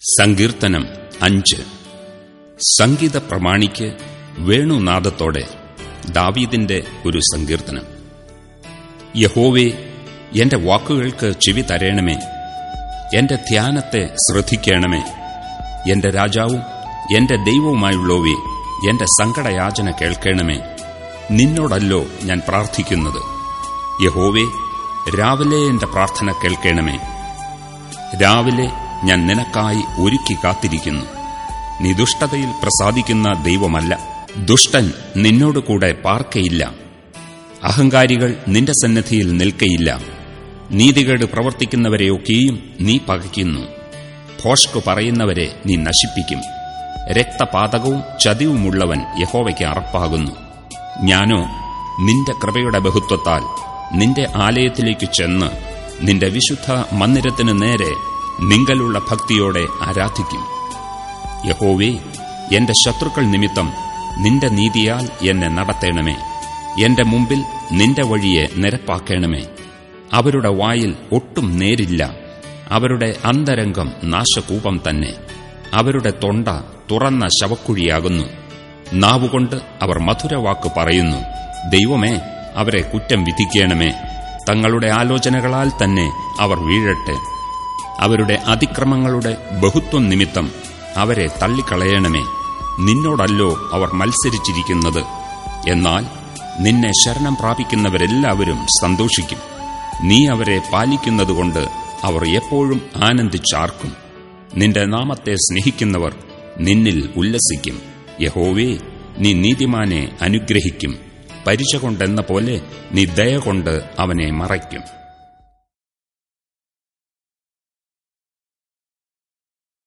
സങ്കീർത്തനം അഞ്ച്. സംഗീത പ്രമാണിക്ക് വേണുനാദത്തോടെ ദാവീദിന്റെ ഒരു സങ്കീർത്തനം. യഹോവേ എന്റെ വാക്കുകൾക്ക് ചെവി തരേണമേ. എന്റെ ധ്യാനത്തെ ശ്രദ്ധിക്കണമേ. എന്റെ രാജാവും എന്റെ ദൈവവുമായുള്ളവേ എന്റെ സങ്കടയാചന കേൾക്കണമേ. നിന്നോടല്ലോ ഞാൻ പ്രാർത്ഥിക്കുന്നത്. യഹോവേ രാവിലെ എന്റെ പ്രാർത്ഥന കേൾക്കണമേ. രാവിലെ ഞാൻ നിനക്കായി ഒരുക്കി കാത്തിരിക്കുന്നു. നീ ദുഷ്ടതയിൽ പ്രസാദിക്കുന്ന ദൈവമല്ല. ദുഷ്ടൻ നിന്നോടുകൂടെ പാർക്കയില്ല. അഹങ്കാരികൾ നിന്റെ സന്നദ്ധിയിൽ നിൽക്കയില്ല. നീതികേട് പ്രവർത്തിക്കുന്നവരെയൊക്കെയും നീ പകയ്ക്കുന്നു. ഭോഷ്കു പറയുന്നവരെ നീ നശിപ്പിക്കും. രക്തപാതകവും ചതിവുമുള്ളവൻ യഹോവയ്ക്ക് അറപ്പാകുന്നു. ഞാനോ നിന്റെ കൃപയുടെ ബഹുത്വത്താൽ നിന്റെ ആലയത്തിലേക്ക് ചെന്ന് നിന്റെ വിശുദ്ധ മന്ദിരത്തിനു നേരെ നിങ്കലുള്ള ഭക്തിയോടെ ആരാധിക്കും. യഹോവേ എന്റെ ശത്രുക്കൾ നിമിത്തം നിന്റെ നീതിയാൽ എന്നെ നടത്തേണമേ. എന്റെ മുമ്പിൽ നിന്റെ വഴിയെ നിരപ്പാക്കണമേ. അവരുടെ വായിൽ ഒട്ടും നേരില്ല. അവരുടെ അന്തരംഗം നാശകൂപം തന്നെ. അവരുടെ തൊണ്ട തുറന്ന ശവക്കുഴിയാകുന്നു. നാവുകൊണ്ട് അവർ മധുരവാക്ക് പറയുന്നു. ദൈവമേ അവരെ കുറ്റം വിധിക്കണമേ. തങ്ങളുടെ ആലോചനകളാൽ തന്നെ അവർ വീഴട്ടെ. അവരുടെ അതിക്രമങ്ങളുടെ ബഹുത്വം നിമിത്തം അവരെ തള്ളിക്കളയണമേ. നിന്നോടല്ലോ അവർ മത്സരിച്ചിരിക്കുന്നത്. എന്നാൽ നിന്നെ ശരണം പ്രാപിക്കുന്നവരെല്ലാവരും സന്തോഷിക്കും. നീ അവരെ പാലിക്കുന്നതുകൊണ്ട് അവർ എപ്പോഴും ആനന്ദിച്ചാർക്കും. നിന്റെ നാമത്തെ സ്നേഹിക്കുന്നവർ നിന്നിൽ ഉല്ലസിക്കും. യഹോവേ നീ നീതിമാനെ അനുഗ്രഹിക്കും. പരിച കൊണ്ടെന്ന പോലെ നീ ദയ കൊണ്ട് അവനെ മറയ്ക്കും.